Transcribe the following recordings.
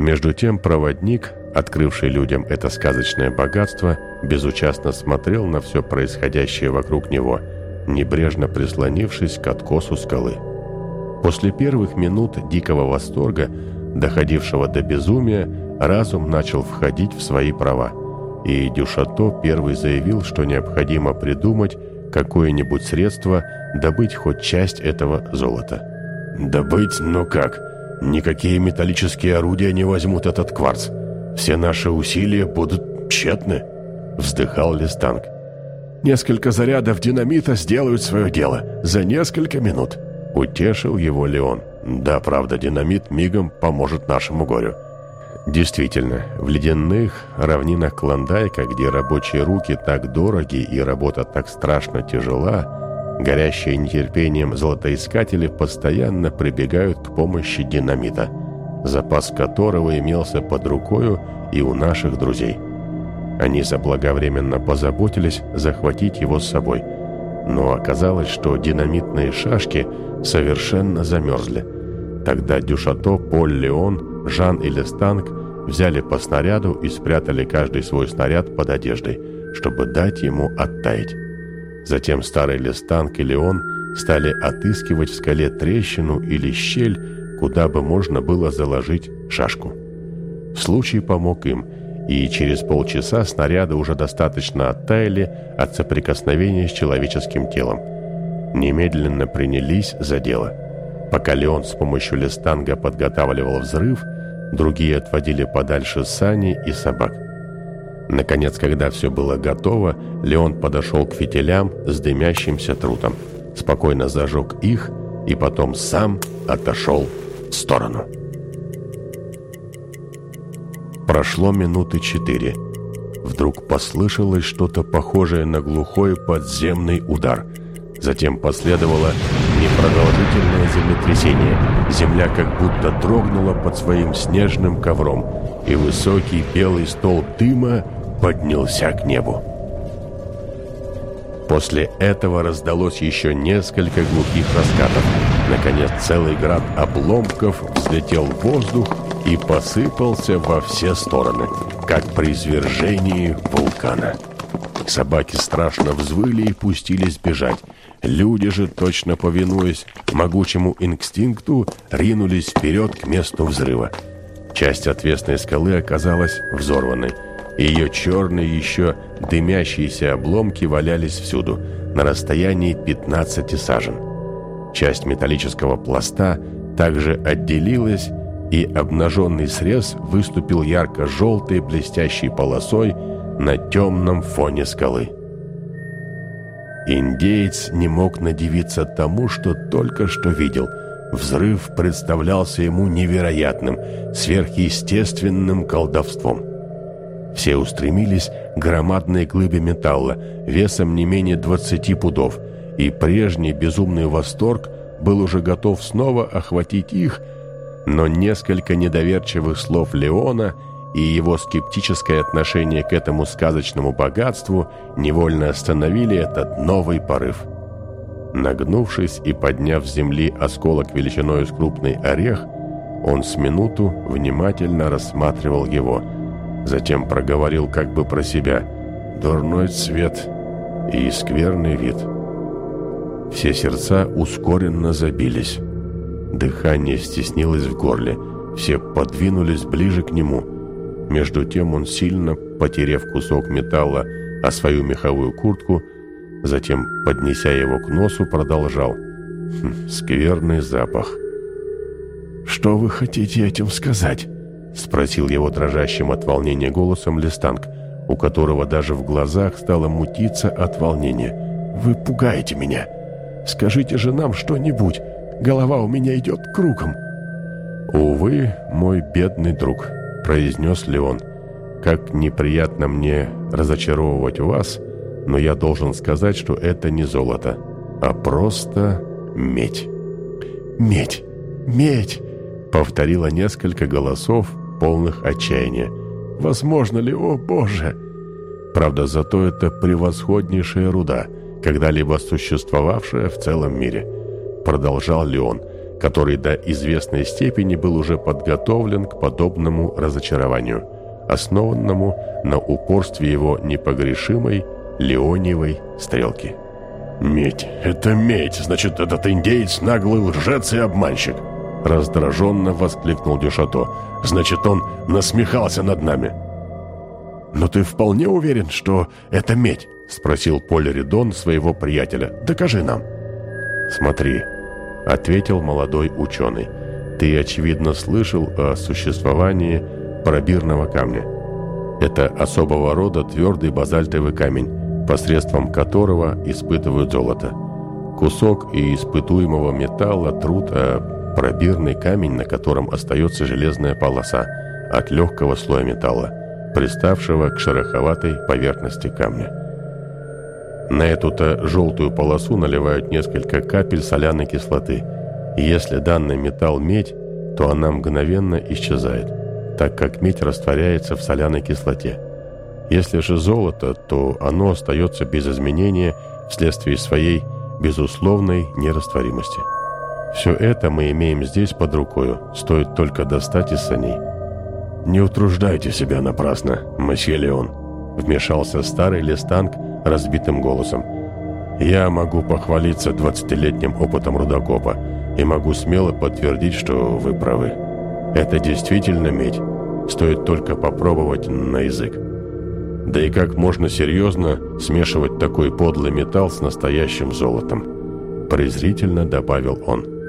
Между тем проводник, открывший людям это сказочное богатство, безучастно смотрел на все происходящее вокруг него, небрежно прислонившись к откосу скалы. После первых минут дикого восторга, доходившего до безумия, разум начал входить в свои права, и Дюшато первый заявил, что необходимо придумать какое-нибудь средство добыть хоть часть этого золота. «Добыть? Ну как? Никакие металлические орудия не возьмут этот кварц. Все наши усилия будут тщетны», — вздыхал Листанг. «Несколько зарядов динамита сделают свое дело за несколько минут», — утешил его Леон. «Да, правда, динамит мигом поможет нашему горю». Действительно, в ледяных равнинах Клондайка, где рабочие руки так дороги и работа так страшно тяжела, горящие нетерпением золотоискатели постоянно прибегают к помощи динамита, запас которого имелся под рукою и у наших друзей. Они заблаговременно позаботились захватить его с собой, но оказалось, что динамитные шашки совершенно замерзли. Тогда Дюшато, Поль Леон Жан и Лестанг взяли по снаряду и спрятали каждый свой снаряд под одеждой, чтобы дать ему оттаять. Затем старый Лестанг и Леон стали отыскивать в скале трещину или щель, куда бы можно было заложить шашку. Случай помог им, и через полчаса снаряды уже достаточно оттаяли от соприкосновения с человеческим телом. Немедленно принялись за дело – Пока Леон с помощью листанга подготавливал взрыв, другие отводили подальше сани и собак. Наконец, когда все было готово, Леон подошел к фитилям с дымящимся трутом, спокойно зажег их и потом сам отошел в сторону. Прошло минуты четыре. Вдруг послышалось что-то похожее на глухой подземный удар – Затем последовало непродолжительное землетрясение. Земля как будто дрогнула под своим снежным ковром, и высокий белый стол дыма поднялся к небу. После этого раздалось еще несколько глухих раскатов. Наконец целый град обломков взлетел в воздух и посыпался во все стороны, как при извержении вулкана. Собаки страшно взвыли и пустились бежать. Люди же, точно повинуясь могучему инстинкту, ринулись вперед к месту взрыва. Часть отвесной скалы оказалась взорванной. Ее черные, еще дымящиеся обломки валялись всюду, на расстоянии 15 сажен. Часть металлического пласта также отделилась, и обнаженный срез выступил ярко-желтой блестящей полосой на темном фоне скалы. Индеец не мог надивиться тому, что только что видел. Взрыв представлялся ему невероятным, сверхъестественным колдовством. Все устремились к громадной глыбе металла, весом не менее 20 пудов, и прежний безумный восторг был уже готов снова охватить их, но несколько недоверчивых слов Леона – и его скептическое отношение к этому сказочному богатству невольно остановили этот новый порыв. Нагнувшись и подняв с земли осколок величиной с крупный орех, он с минуту внимательно рассматривал его, затем проговорил как бы про себя «дурной цвет и скверный вид». Все сердца ускоренно забились. Дыхание стеснилось в горле, все подвинулись ближе к нему – между тем он, сильно потеряв кусок металла о свою меховую куртку, затем, поднеся его к носу, продолжал. Хм, «Скверный запах». «Что вы хотите этим сказать?» — спросил его дрожащим от волнения голосом Листанг, у которого даже в глазах стало мутиться от волнения. «Вы пугаете меня. Скажите же нам что-нибудь. Голова у меня идет кругом». «Увы, мой бедный друг», — произнес Леон. «Как неприятно мне разочаровывать вас, но я должен сказать, что это не золото, а просто медь». «Медь! Медь!» — повторило несколько голосов, полных отчаяния. «Возможно ли, о боже!» Правда, зато это превосходнейшая руда, когда-либо существовавшая в целом мире. Продолжал Леон. который до известной степени был уже подготовлен к подобному разочарованию, основанному на упорстве его непогрешимой Леониевой стрелки. «Медь! Это медь! Значит, этот индеец наглый лжец и обманщик!» Раздраженно воскликнул Дюшато. «Значит, он насмехался над нами!» «Но ты вполне уверен, что это медь?» Спросил Поль Ридон своего приятеля. «Докажи нам!» «Смотри!» Ответил молодой ученый. «Ты, очевидно, слышал о существовании пробирного камня. Это особого рода твердый базальтовый камень, посредством которого испытывают золото. Кусок и испытуемого металла труд, а пробирный камень, на котором остается железная полоса от легкого слоя металла, приставшего к шероховатой поверхности камня. На эту-то желтую полосу наливают несколько капель соляной кислоты. Если данный металл медь, то она мгновенно исчезает, так как медь растворяется в соляной кислоте. Если же золото, то оно остается без изменения вследствие своей безусловной нерастворимости. Все это мы имеем здесь под рукою, стоит только достать из саней. «Не утруждайте себя напрасно, месье Леон», — вмешался старый листанг разбитым голосом. «Я могу похвалиться двадцатилетним опытом рудокопа и могу смело подтвердить, что вы правы. Это действительно медь. Стоит только попробовать на язык. Да и как можно серьезно смешивать такой подлый металл с настоящим золотом?» Презрительно добавил он.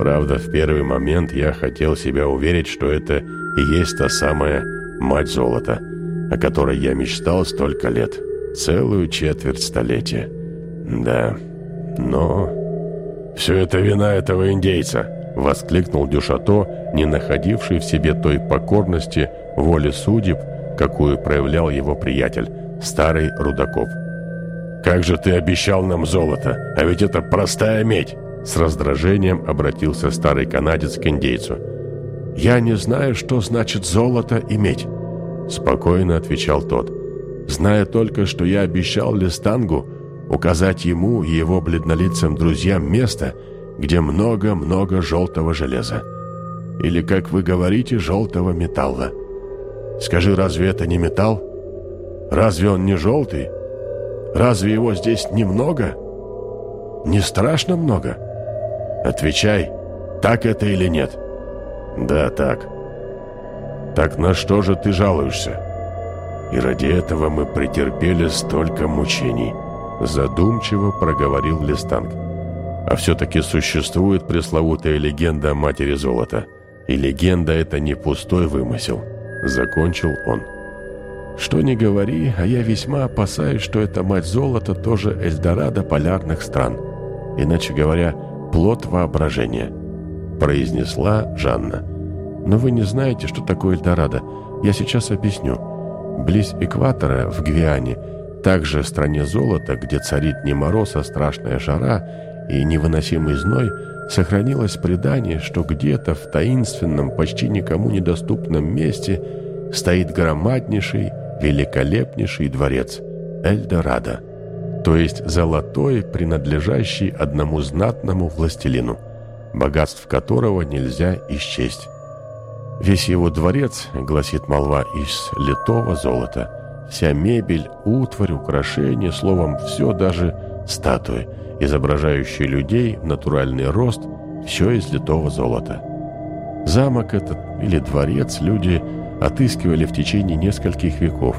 Правда, в первый момент я хотел себя уверить, что это и есть та самая мать золота, о которой я мечтал столько лет. Целую четверть столетия. Да, но... «Все это вина этого индейца!» — воскликнул Дюшато, не находивший в себе той покорности, воли судеб, какую проявлял его приятель, старый Рудаков. «Как же ты обещал нам золото, а ведь это простая медь!» С раздражением обратился старый канадец к индейцу. «Я не знаю, что значит золото и медь», — спокойно отвечал тот зная только, что я обещал Листангу указать ему и его бледнолицым друзьям место, где много-много желтого железа. Или, как вы говорите, желтого металла. Скажи, разве это не металл? Разве он не желтый? Разве его здесь немного? Не страшно много? Отвечай, так это или нет? Да, так. Так на что же ты жалуешься? И ради этого мы претерпели столько мучений», — задумчиво проговорил Листанг. «А все-таки существует пресловутая легенда о матери золота. И легенда — это не пустой вымысел», — закончил он. «Что ни говори, а я весьма опасаюсь, что эта мать золота тоже Эльдорадо полярных стран. Иначе говоря, плод воображения», — произнесла Жанна. «Но вы не знаете, что такое Эльдорадо. Я сейчас объясню». Близ экватора, в Гвиане, также стране золота, где царит не мороз, а страшная жара и невыносимый зной, сохранилось предание, что где-то в таинственном, почти никому недоступном месте стоит громаднейший, великолепнейший дворец Эльдорадо, то есть золотой, принадлежащий одному знатному властелину, богатств которого нельзя исчесть. Весь его дворец, гласит молва, из литого золота. Вся мебель, утварь, украшения, словом, все, даже статуи, изображающие людей, натуральный рост, все из литого золота. Замок этот или дворец люди отыскивали в течение нескольких веков,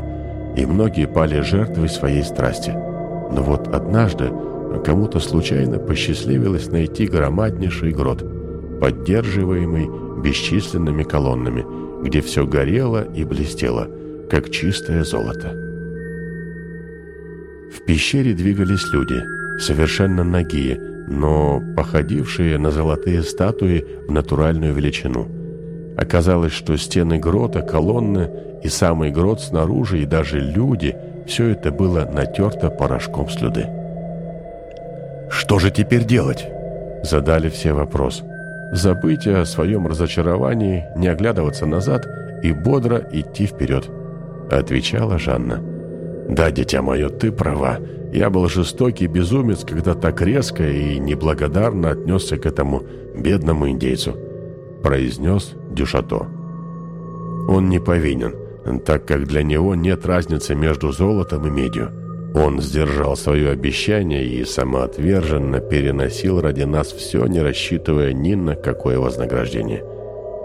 и многие пали жертвой своей страсти. Но вот однажды кому-то случайно посчастливилось найти громаднейший грот, поддерживаемый бесчисленными колоннами, где все горело и блестело, как чистое золото. В пещере двигались люди, совершенно нагие, но походившие на золотые статуи в натуральную величину. Оказалось, что стены грота, колонны и самый грот снаружи, и даже люди – все это было натерто порошком слюды. «Что же теперь делать?» – задали все вопрос забыть о своем разочаровании, не оглядываться назад и бодро идти вперед», — отвечала Жанна. «Да, дитя мое, ты права. Я был жестокий безумец, когда так резко и неблагодарно отнесся к этому бедному индейцу», — произнес Дюшато. «Он не повинен, так как для него нет разницы между золотом и медью. Он сдержал свое обещание и самоотверженно переносил ради нас все, не рассчитывая ни на какое вознаграждение.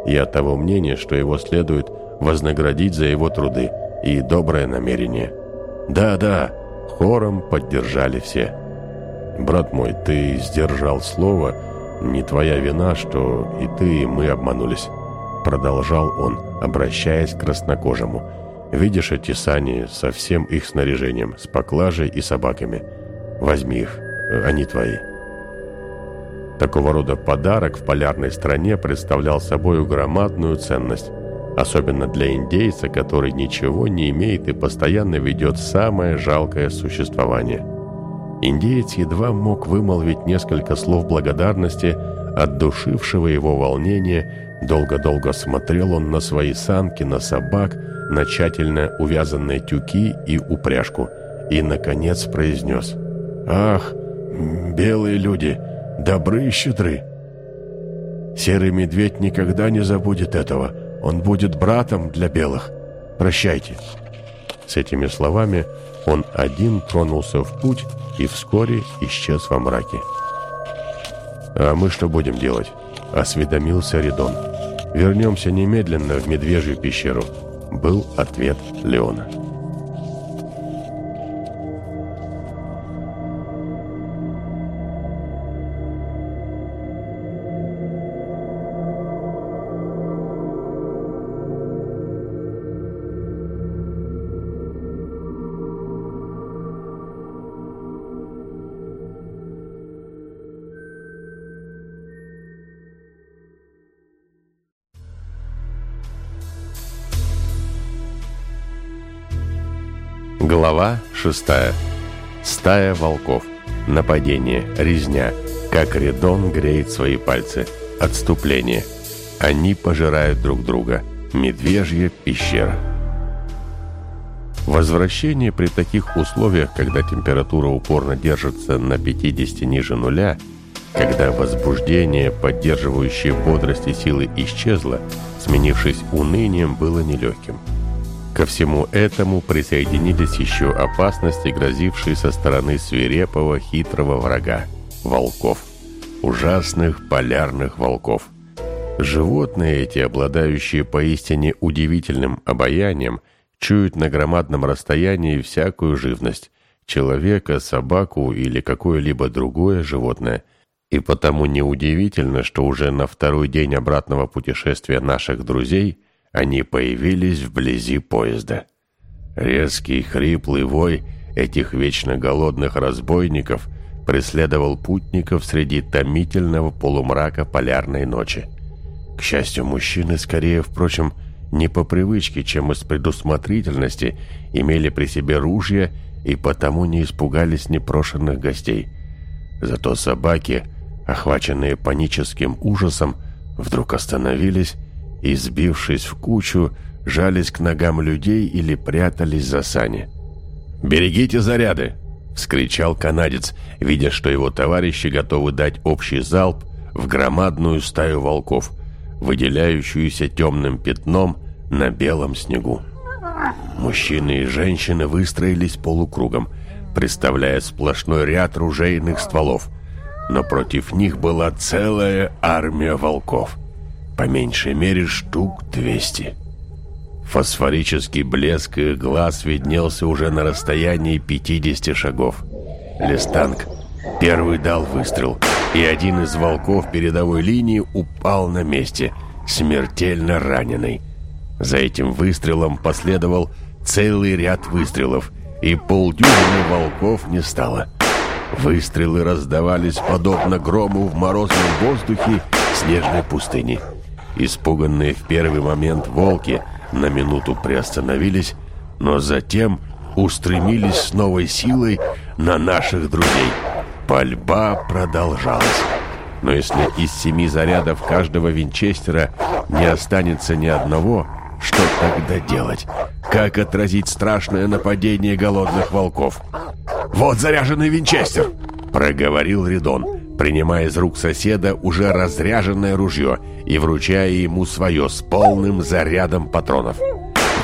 Я того мнения, что его следует вознаградить за его труды и доброе намерение. Да-да, хором поддержали все. Брат мой, ты сдержал слово, не твоя вина, что и ты, и мы обманулись. Продолжал он, обращаясь к краснокожему. Видишь эти сани со всем их снаряжением, с поклажей и собаками? Возьми их, они твои. Такого рода подарок в полярной стране представлял собой громадную ценность, особенно для индейца, который ничего не имеет и постоянно ведет самое жалкое существование. Индеец едва мог вымолвить несколько слов благодарности от душившего его волнения, долго-долго смотрел он на свои санки, на собак, на тщательно увязанные тюки и упряжку, и, наконец, произнес «Ах, белые люди, добры и щедры!» Серый медведь никогда не забудет этого. Он будет братом для белых. Прощайте. С этими словами он один тронулся в путь и вскоре исчез во мраке. «А мы что будем делать?» — осведомился Ридон. «Вернемся немедленно в Медвежью пещеру», — был ответ Леона. Глава 6. Стая волков. Нападение, резня. Как Редон греет свои пальцы. Отступление. Они пожирают друг друга. Медвежья пещера. Возвращение при таких условиях, когда температура упорно держится на 50 ниже нуля, когда возбуждение, поддерживающее бодрость и силы, исчезло, сменившись унынием, было нелегким. Ко всему этому присоединились еще опасности, грозившие со стороны свирепого, хитрого врага – волков. Ужасных полярных волков. Животные эти, обладающие поистине удивительным обаянием, чуют на громадном расстоянии всякую живность – человека, собаку или какое-либо другое животное. И потому неудивительно, что уже на второй день обратного путешествия наших друзей – они появились вблизи поезда. Резкий хриплый вой этих вечно голодных разбойников преследовал путников среди томительного полумрака полярной ночи. К счастью, мужчины скорее, впрочем, не по привычке, чем из предусмотрительности, имели при себе ружья и потому не испугались непрошенных гостей. Зато собаки, охваченные паническим ужасом, вдруг остановились и, сбившись в кучу, жались к ногам людей или прятались за сани. «Берегите заряды!» — вскричал канадец, видя, что его товарищи готовы дать общий залп в громадную стаю волков, выделяющуюся темным пятном на белом снегу. Мужчины и женщины выстроились полукругом, представляя сплошной ряд ружейных стволов, но против них была целая армия волков — по меньшей мере штук 200. Фосфорический блеск их глаз виднелся уже на расстоянии 50 шагов. Листанг первый дал выстрел, и один из волков передовой линии упал на месте, смертельно раненый. За этим выстрелом последовал целый ряд выстрелов, и полдюжины волков не стало. Выстрелы раздавались подобно грому в морозном воздухе снежной пустыни. Испуганные в первый момент волки на минуту приостановились, но затем устремились с новой силой на наших друзей. Пальба продолжалась. Но если из семи зарядов каждого винчестера не останется ни одного, что тогда делать? как отразить страшное нападение голодных волков. «Вот заряженный винчестер!» — проговорил Ридон, принимая из рук соседа уже разряженное ружье и вручая ему свое с полным зарядом патронов.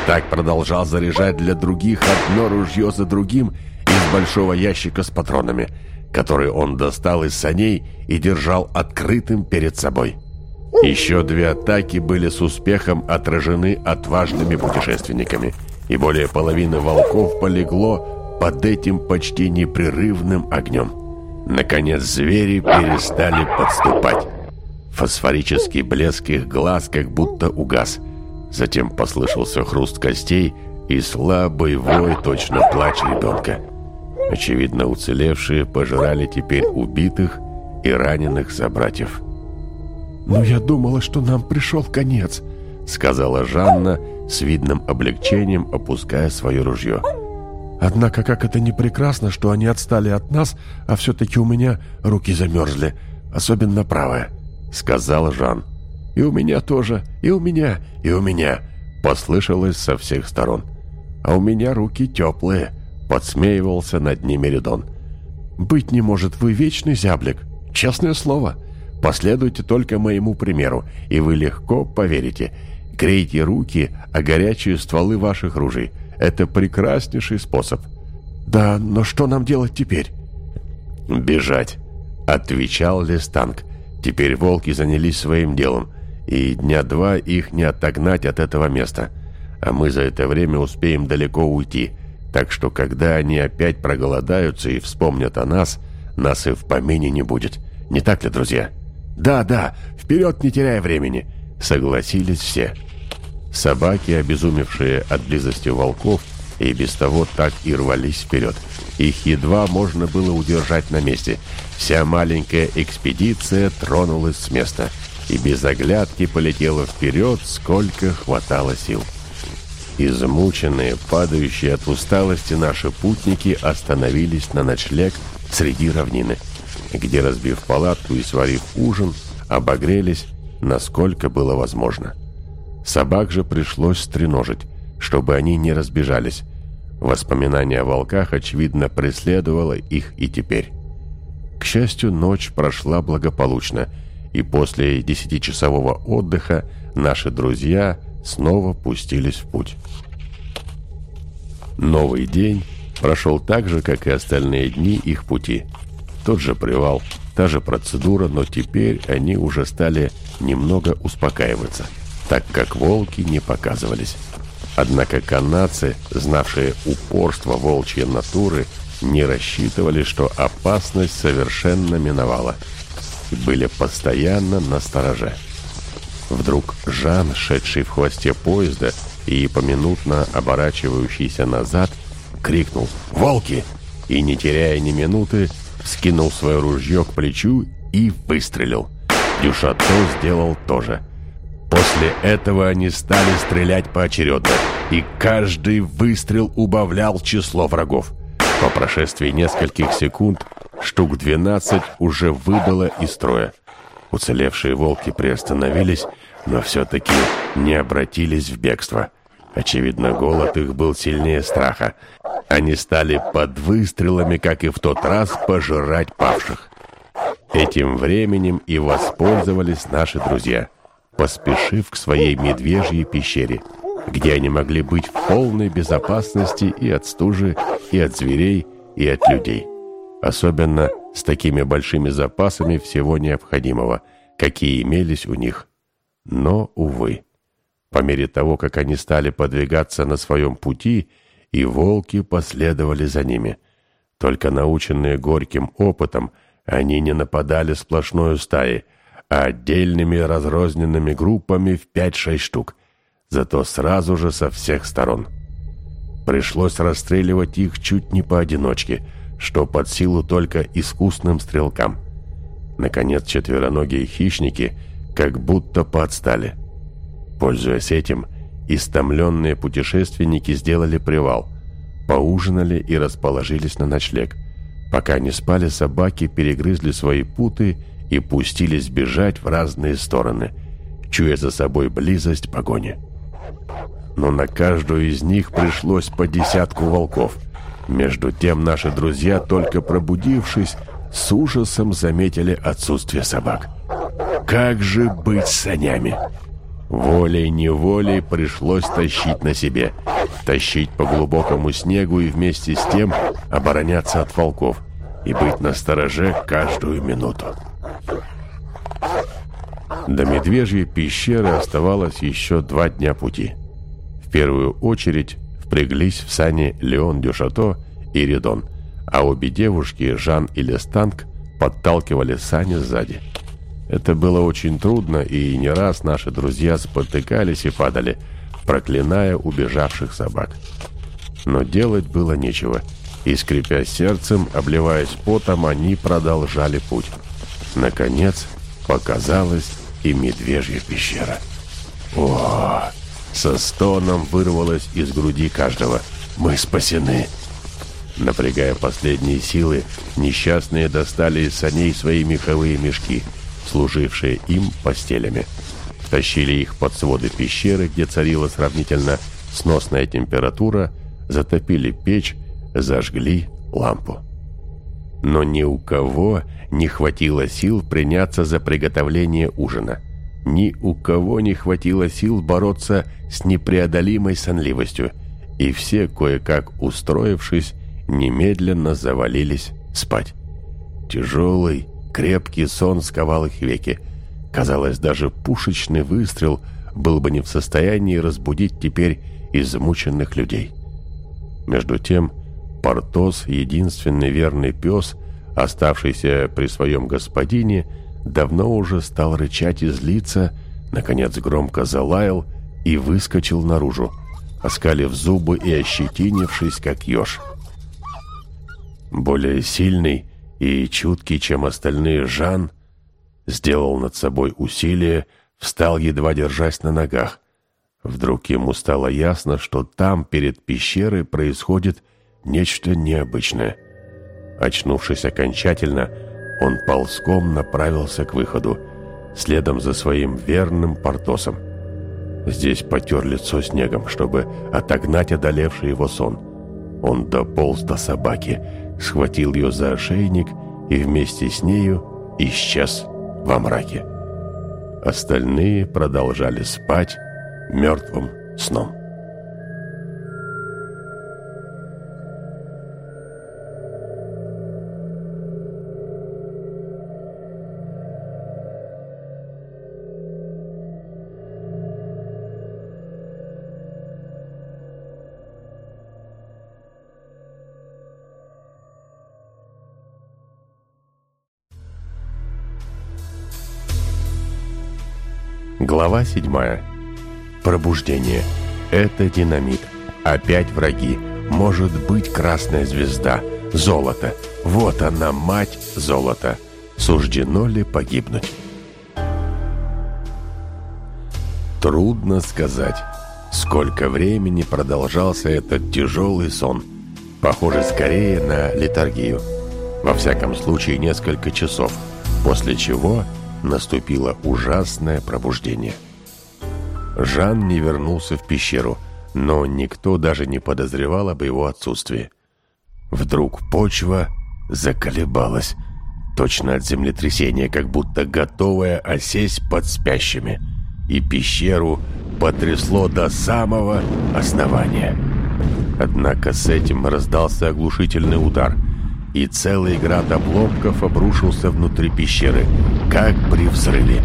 Так продолжал заряжать для других одно ружье за другим из большого ящика с патронами, который он достал из саней и держал открытым перед собой. Еще две атаки были с успехом отражены отважными путешественниками, и более половины волков полегло под этим почти непрерывным огнем. Наконец звери перестали подступать. Фосфорический блеск их глаз как будто угас. Затем послышался хруст костей и слабый вой, точно плач ребенка. Очевидно, уцелевшие пожирали теперь убитых и раненых собратьев. «Но я думала, что нам пришел конец», — сказала Жанна с видным облегчением, опуская свое ружье. «Однако как это не прекрасно, что они отстали от нас, а все-таки у меня руки замерзли, особенно правая», — сказал Жан. «И у меня тоже, и у меня, и у меня», — послышалось со всех сторон. «А у меня руки теплые», — подсмеивался над ними Редон. «Быть не может, вы вечный зяблик, честное слово». Последуйте только моему примеру, и вы легко поверите. Грейте руки о горячие стволы ваших ружей. Это прекраснейший способ. Да, но что нам делать теперь? Бежать, отвечал Лестанг. Теперь волки занялись своим делом, и дня два их не отогнать от этого места. А мы за это время успеем далеко уйти. Так что, когда они опять проголодаются и вспомнят о нас, нас и в помине не будет. Не так ли, друзья?» «Да, да, вперед, не теряя времени!» Согласились все. Собаки, обезумевшие от близости волков, и без того так и рвались вперед. Их едва можно было удержать на месте. Вся маленькая экспедиция тронулась с места и без оглядки полетела вперед, сколько хватало сил. Измученные, падающие от усталости наши путники остановились на ночлег среди равнины где, разбив палатку и сварив ужин, обогрелись, насколько было возможно. Собак же пришлось стреножить, чтобы они не разбежались. Воспоминание о волках, очевидно, преследовало их и теперь. К счастью, ночь прошла благополучно, и после десятичасового отдыха наши друзья снова пустились в путь. Новый день прошел так же, как и остальные дни их пути – тот же привал, та же процедура, но теперь они уже стали немного успокаиваться, так как волки не показывались. Однако канадцы, знавшие упорство волчьей натуры, не рассчитывали, что опасность совершенно миновала и были постоянно на стороже. Вдруг Жан, шедший в хвосте поезда и поминутно оборачивающийся назад, крикнул «Волки!» и, не теряя ни минуты, скинул свое ружье к плечу и выстрелил. Дюшато сделал то же. После этого они стали стрелять поочередно, и каждый выстрел убавлял число врагов. По прошествии нескольких секунд штук 12 уже выбыло из строя. Уцелевшие волки приостановились, но все-таки не обратились в бегство. Очевидно, голод их был сильнее страха. Они стали под выстрелами, как и в тот раз, пожирать павших. Этим временем и воспользовались наши друзья, поспешив к своей медвежьей пещере, где они могли быть в полной безопасности и от стужи, и от зверей, и от людей. Особенно с такими большими запасами всего необходимого, какие имелись у них. Но, увы. По мере того, как они стали подвигаться на своем пути, и волки последовали за ними. Только наученные горьким опытом, они не нападали сплошной стаей, отдельными разрозненными группами в 5-6 штук, зато сразу же со всех сторон. Пришлось расстреливать их чуть не поодиночке, что под силу только искусным стрелкам. Наконец четвероногие хищники как будто подстали – Пользуясь этим, истомленные путешественники сделали привал, поужинали и расположились на ночлег. Пока не спали, собаки перегрызли свои путы и пустились бежать в разные стороны, чуя за собой близость погони. но на каждую из них пришлось по десятку волков. Между тем наши друзья, только пробудившись, с ужасом заметили отсутствие собак. Как же быть с санями? Волей-неволей пришлось тащить на себе. Тащить по глубокому снегу и вместе с тем обороняться от волков и быть на стороже каждую минуту. До Медвежьей пещеры оставалось еще два дня пути. В первую очередь впряглись в сани Леон Дюшато и Редон, а обе девушки, Жан и Лестанг, подталкивали сани сзади. Это было очень трудно, и не раз наши друзья спотыкались и падали, проклиная убежавших собак. Но делать было нечего, и, скрипя сердцем, обливаясь потом, они продолжали путь. Наконец, показалась и медвежья пещера. О, со стоном вырвалось из груди каждого. Мы спасены. Напрягая последние силы, несчастные достали из саней свои меховые мешки – служившие им постелями. Втащили их под своды пещеры, где царила сравнительно сносная температура, затопили печь, зажгли лампу. Но ни у кого не хватило сил приняться за приготовление ужина. Ни у кого не хватило сил бороться с непреодолимой сонливостью, и все, кое-как устроившись, немедленно завалились спать. Тяжелый, Крепкий сон сковал их веки. Казалось, даже пушечный выстрел был бы не в состоянии разбудить теперь измученных людей. Между тем, Портос, единственный верный пес, оставшийся при своем господине, давно уже стал рычать и злиться, наконец громко залаял и выскочил наружу, оскалив зубы и ощетинившись, как еж. Более сильный, и, чуткий, чем остальные, Жан сделал над собой усилие, встал, едва держась на ногах. Вдруг ему стало ясно, что там, перед пещерой, происходит нечто необычное. Очнувшись окончательно, он ползком направился к выходу, следом за своим верным Портосом. Здесь потер лицо снегом, чтобы отогнать одолевший его сон. Он дополз до собаки — схватил ее за ошейник и вместе с нею исчез во мраке. Остальные продолжали спать мертвым сном. Глава 7. Пробуждение. Это динамит. Опять враги. Может быть красная звезда. Золото. Вот она, мать золота. Суждено ли погибнуть? Трудно сказать, сколько времени продолжался этот тяжелый сон. Похоже скорее на литургию. Во всяком случае, несколько часов. После чего наступило ужасное пробуждение. Жан не вернулся в пещеру, но никто даже не подозревал об его отсутствии. Вдруг почва заколебалась, точно от землетрясения, как будто готовая осесть под спящими, и пещеру потрясло до самого основания. Однако с этим раздался оглушительный удар — и целый град обломков обрушился внутри пещеры, как при взрыве.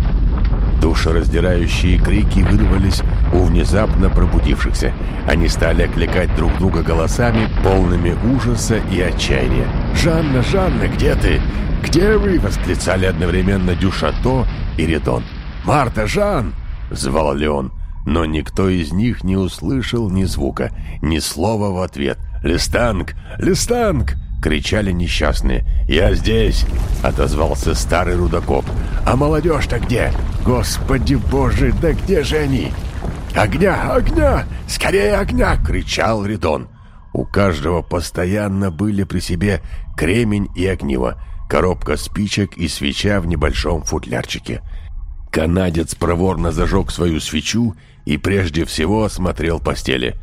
Душераздирающие крики вырвались у внезапно пробудившихся. Они стали окликать друг друга голосами, полными ужаса и отчаяния. «Жанна, Жанна, где ты? Где вы?» — восклицали одновременно Дюшато и Редон. «Марта, Жан!» — звал Леон. Но никто из них не услышал ни звука, ни слова в ответ. «Листанг! Листанг!» — кричали несчастные. «Я здесь!» — отозвался старый рудокоп. «А молодежь-то где? Господи боже, да где же они?» «Огня! Огня! Скорее огня!» — кричал Ридон. У каждого постоянно были при себе кремень и огниво, коробка спичек и свеча в небольшом футлярчике. Канадец проворно зажег свою свечу и прежде всего осмотрел постели.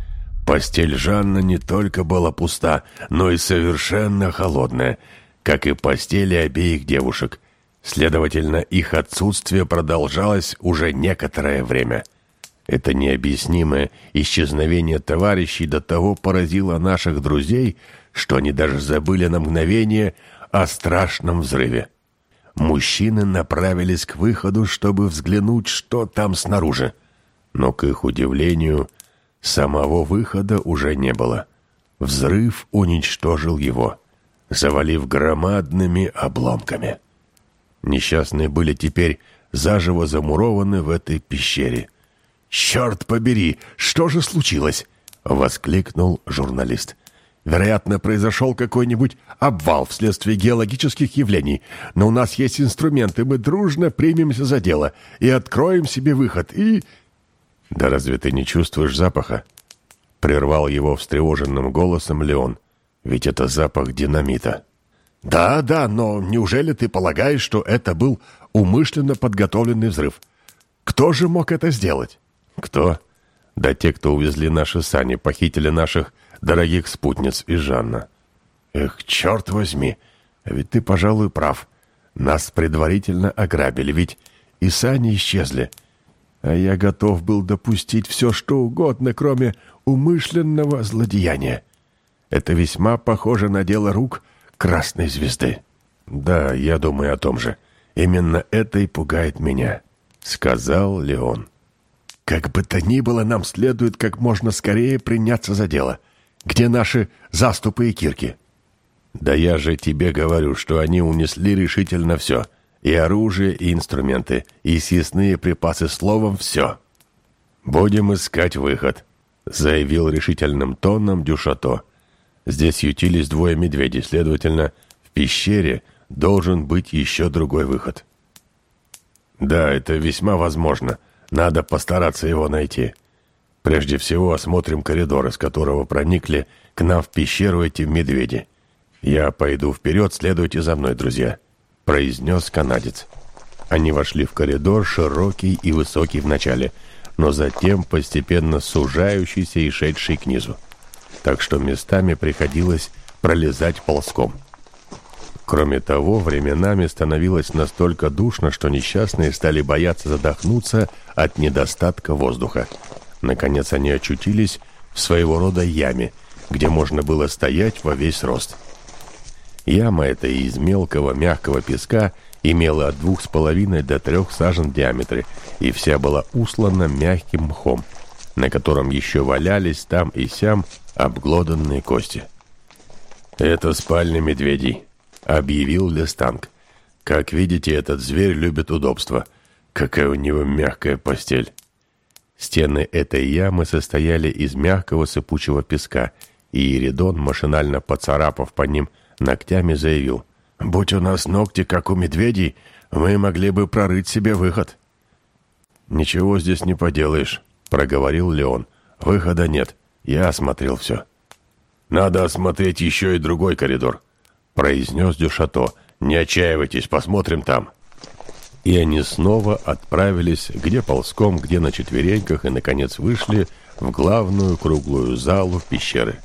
Постель Жанна не только была пуста, но и совершенно холодная, как и постели обеих девушек. Следовательно, их отсутствие продолжалось уже некоторое время. Это необъяснимое исчезновение товарищей до того поразило наших друзей, что они даже забыли на мгновение о страшном взрыве. Мужчины направились к выходу, чтобы взглянуть, что там снаружи. Но, к их удивлению, самого выхода уже не было. Взрыв уничтожил его, завалив громадными обломками. Несчастные были теперь заживо замурованы в этой пещере. «Черт побери, что же случилось?» — воскликнул журналист. Вероятно, произошел какой-нибудь обвал вследствие геологических явлений, но у нас есть инструменты, мы дружно примемся за дело и откроем себе выход, и...» «Да разве ты не чувствуешь запаха?» Прервал его встревоженным голосом Леон. «Ведь это запах динамита». «Да, да, но неужели ты полагаешь, что это был умышленно подготовленный взрыв? Кто же мог это сделать?» «Кто?» «Да те, кто увезли наши сани, похитили наших дорогих спутниц и Жанна. Эх, черт возьми, ведь ты, пожалуй, прав. Нас предварительно ограбили, ведь и сани исчезли. А я готов был допустить все, что угодно, кроме умышленного злодеяния. Это весьма похоже на дело рук Красной Звезды. Да, я думаю о том же. Именно это и пугает меня, — сказал Леон. Как бы то ни было, нам следует как можно скорее приняться за дело — где наши заступы и кирки?» «Да я же тебе говорю, что они унесли решительно все. И оружие, и инструменты, и съестные припасы, словом, все. Будем искать выход», — заявил решительным тоном Дюшато. «Здесь ютились двое медведей, следовательно, в пещере должен быть еще другой выход». «Да, это весьма возможно. Надо постараться его найти». Прежде всего осмотрим коридор, из которого проникли к нам в пещеру эти медведи. Я пойду вперед, следуйте за мной, друзья», — произнес канадец. Они вошли в коридор, широкий и высокий в начале, но затем постепенно сужающийся и шедший к низу. Так что местами приходилось пролезать ползком. Кроме того, временами становилось настолько душно, что несчастные стали бояться задохнуться от недостатка воздуха. Наконец они очутились в своего рода яме, где можно было стоять во весь рост. Яма эта из мелкого мягкого песка имела от двух с половиной до трех сажен в диаметре, и вся была услана мягким мхом, на котором еще валялись там и сям обглоданные кости. «Это спальня медведей», — объявил Лестанг. «Как видите, этот зверь любит удобство. Какая у него мягкая постель». Стены этой ямы состояли из мягкого сыпучего песка, и Иридон, машинально поцарапав по ним, ногтями заявил, «Будь у нас ногти, как у медведей, мы могли бы прорыть себе выход». «Ничего здесь не поделаешь», — проговорил Леон. «Выхода нет. Я осмотрел все». «Надо осмотреть еще и другой коридор», — произнес Дюшато. «Не отчаивайтесь, посмотрим там» и они снова отправились где ползком, где на четвереньках, и, наконец, вышли в главную круглую залу пещеры.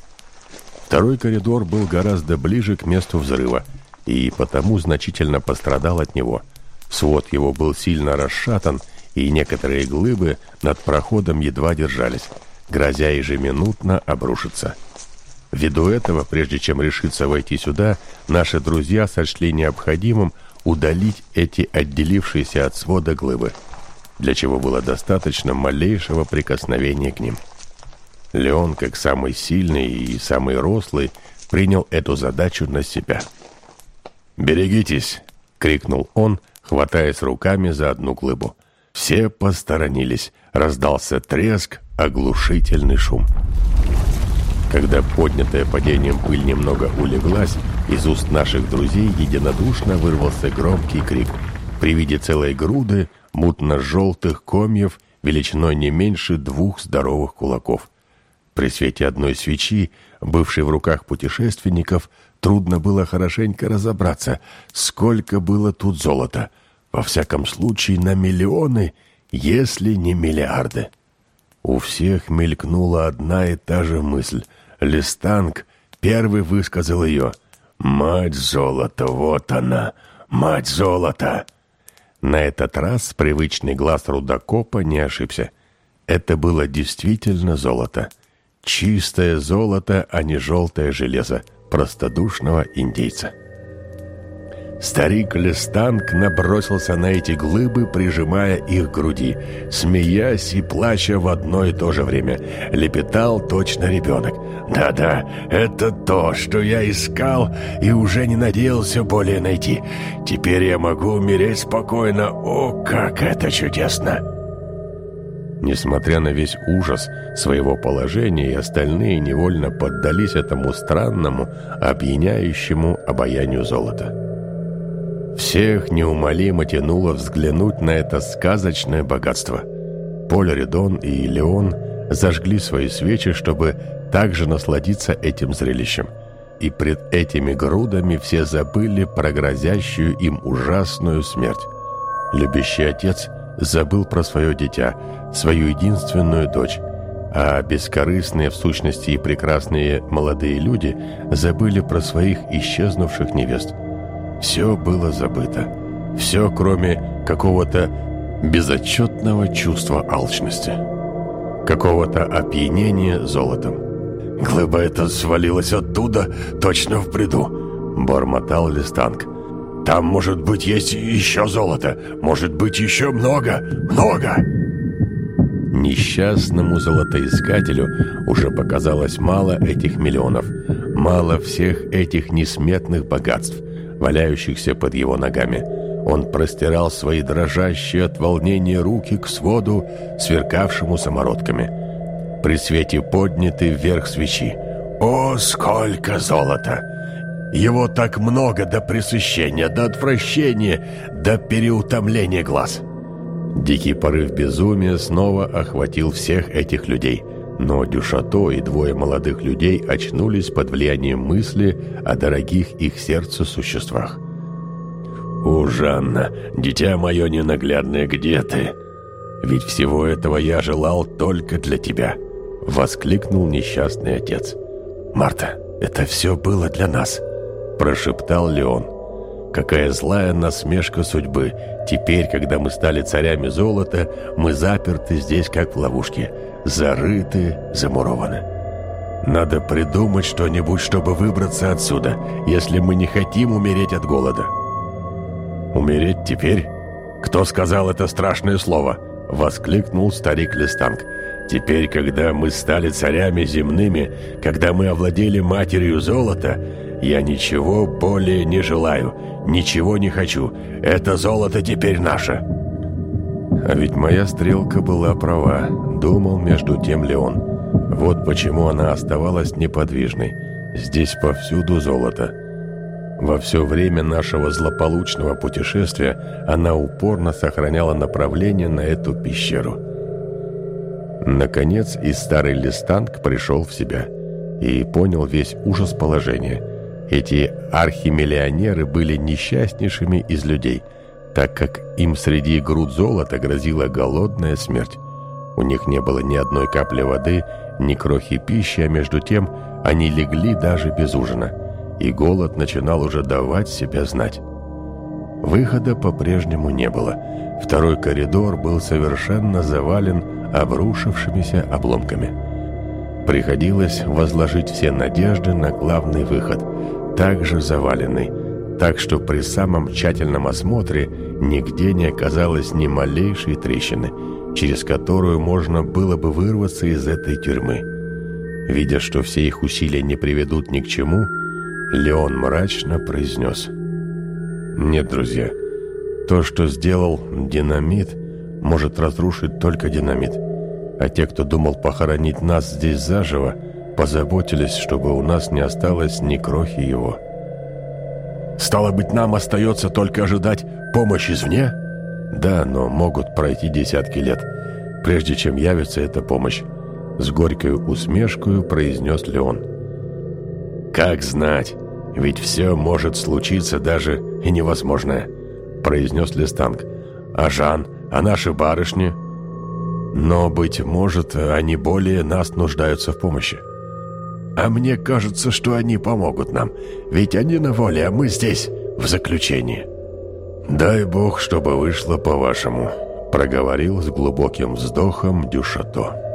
Второй коридор был гораздо ближе к месту взрыва, и потому значительно пострадал от него. Свод его был сильно расшатан, и некоторые глыбы над проходом едва держались, грозя ежеминутно обрушиться. Ввиду этого, прежде чем решиться войти сюда, наши друзья сочли необходимым удалить эти отделившиеся от свода глыбы, для чего было достаточно малейшего прикосновения к ним. Леон, как самый сильный и самый рослый, принял эту задачу на себя. «Берегитесь!» — крикнул он, хватаясь руками за одну глыбу. Все посторонились, раздался треск, оглушительный шум. Когда поднятая падением пыль немного улеглась, из уст наших друзей единодушно вырвался громкий крик. При виде целой груды мутно-желтых комьев величиной не меньше двух здоровых кулаков. При свете одной свечи, бывшей в руках путешественников, трудно было хорошенько разобраться, сколько было тут золота. Во всяком случае, на миллионы, если не миллиарды. У всех мелькнула одна и та же мысль. Листанг первый высказал ее. «Мать золота, вот она! Мать золота!» На этот раз привычный глаз рудокопа не ошибся. Это было действительно золото. Чистое золото, а не желтое железо простодушного индейца. Старик Лестанг набросился на эти глыбы, прижимая их к груди, смеясь и плача в одно и то же время. Лепетал точно ребенок. «Да-да, это то, что я искал и уже не надеялся более найти. Теперь я могу умереть спокойно. О, как это чудесно!» Несмотря на весь ужас своего положения, и остальные невольно поддались этому странному, опьяняющему обаянию золота. Всех неумолимо тянуло взглянуть на это сказочное богатство. Поль Редон и Леон зажгли свои свечи, чтобы также насладиться этим зрелищем. И пред этими грудами все забыли про грозящую им ужасную смерть. Любящий отец забыл про свое дитя, свою единственную дочь, а бескорыстные в сущности и прекрасные молодые люди забыли про своих исчезнувших невест – все было забыто. Все, кроме какого-то безотчетного чувства алчности. Какого-то опьянения золотом. «Глыба эта свалилась оттуда, точно в бреду», — бормотал Листанг. «Там, может быть, есть еще золото, может быть, еще много, много!» Несчастному золотоискателю уже показалось мало этих миллионов, мало всех этих несметных богатств, валяющихся под его ногами. Он простирал свои дрожащие от волнения руки к своду, сверкавшему самородками. При свете подняты вверх свечи. «О, сколько золота! Его так много до пресыщения, до отвращения, до переутомления глаз!» Дикий порыв безумия снова охватил всех этих людей – но Дюшато и двое молодых людей очнулись под влиянием мысли о дорогих их сердцу существах. «О, Жанна, дитя мое ненаглядное, где ты? Ведь всего этого я желал только для тебя!» — воскликнул несчастный отец. «Марта, это все было для нас!» — прошептал Леон. «Какая злая насмешка судьбы! Теперь, когда мы стали царями золота, мы заперты здесь, как в ловушке зарыты, замурованы. Надо придумать что-нибудь, чтобы выбраться отсюда, если мы не хотим умереть от голода. Умереть теперь? Кто сказал это страшное слово? Воскликнул старик Листанг. Теперь, когда мы стали царями земными, когда мы овладели матерью золота, я ничего более не желаю, ничего не хочу. Это золото теперь наше. А ведь моя стрелка была права, думал между тем Леон. Вот почему она оставалась неподвижной. Здесь повсюду золото. Во все время нашего злополучного путешествия она упорно сохраняла направление на эту пещеру. Наконец и старый Листанг пришел в себя и понял весь ужас положения. Эти архимиллионеры были несчастнейшими из людей – так как им среди груд золота грозила голодная смерть. У них не было ни одной капли воды, ни крохи пищи, а между тем они легли даже без ужина, и голод начинал уже давать себя знать. Выхода по-прежнему не было. Второй коридор был совершенно завален обрушившимися обломками. Приходилось возложить все надежды на главный выход, также заваленный – так что при самом тщательном осмотре нигде не оказалось ни малейшей трещины, через которую можно было бы вырваться из этой тюрьмы. Видя, что все их усилия не приведут ни к чему, Леон мрачно произнес. «Нет, друзья, то, что сделал динамит, может разрушить только динамит. А те, кто думал похоронить нас здесь заживо, позаботились, чтобы у нас не осталось ни крохи его». Стало быть, нам остается только ожидать помощи извне? Да, но могут пройти десятки лет, прежде чем явится эта помощь. С горькой усмешкой произнес Леон. Как знать, ведь все может случиться даже и невозможное. — произнес Листанг. «А Жан? А наши барышни?» «Но, быть может, они более нас нуждаются в помощи». «А мне кажется, что они помогут нам, ведь они на воле, а мы здесь, в заключении». «Дай Бог, чтобы вышло по-вашему», — проговорил с глубоким вздохом Дюшато.